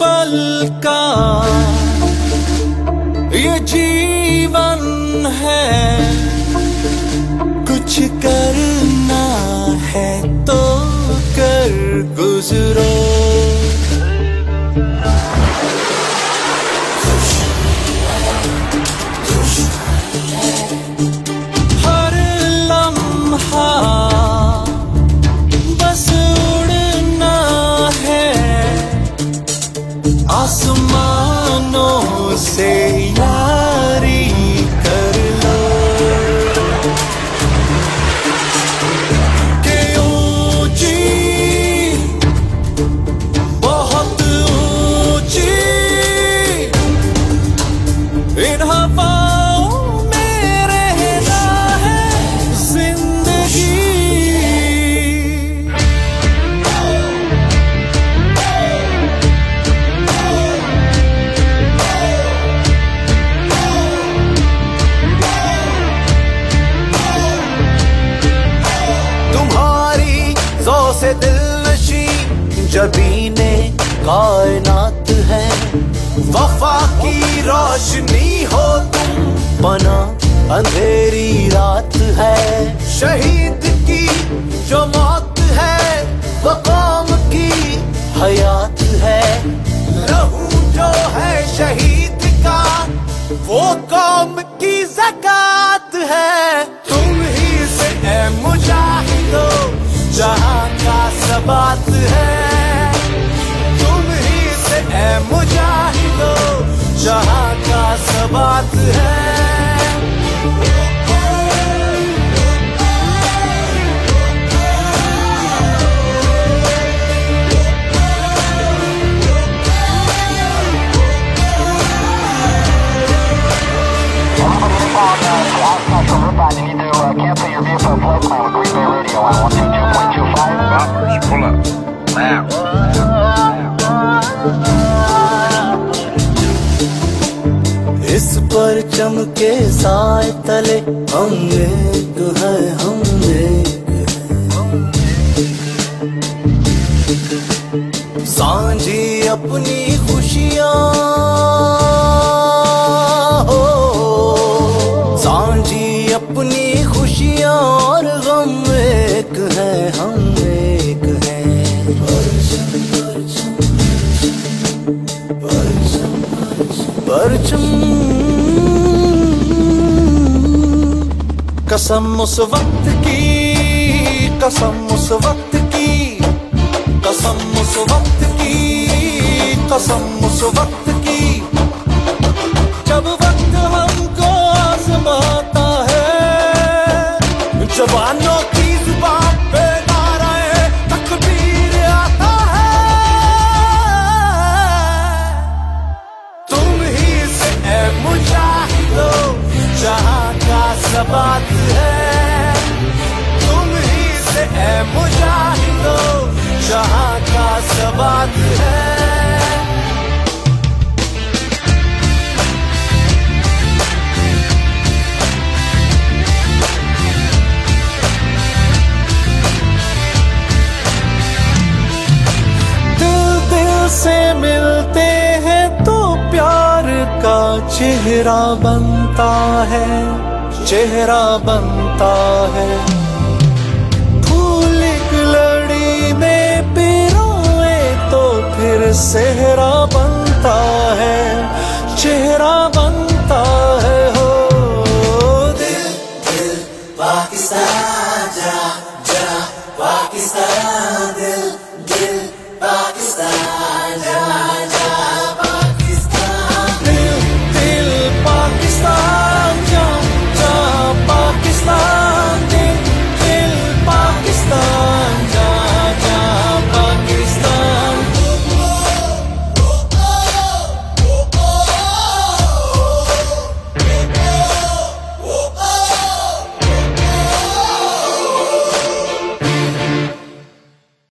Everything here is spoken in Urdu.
پل کا یہ جیون ہے کچھ کر جبین کائنات ہے، وفا کی روشنی ہو تم، بنا اندھیری رات ہے۔ شہید کی جو موت ہے وہ کی حیات ہے۔ رہو جو ہے شہید کا، وہ قوم کی زکات ہے۔ تم ہی سے اے مجاہدو، جہاں کا سبات ہے۔ جہاں کا سبات ہے۔ پرچم کے سائے تلے ہم نے تو ہے ہم نے قسم اس وقت کی، قسم اس وقت کی، قسم اس وقت کی، قسم اس وقت کی۔ جب وقت ہم کو آزماتا ہے، جوانوں کی زبان پہ نعرہ تکبیر آتا ہے۔ تم ہی سے اے مجاہدو، جہاں کا سبب چہرہ بنتا ہے، چہرہ بنتا ہے۔ پھول ایک لڑی میں پیروئے تو پھر سہرہ بنتا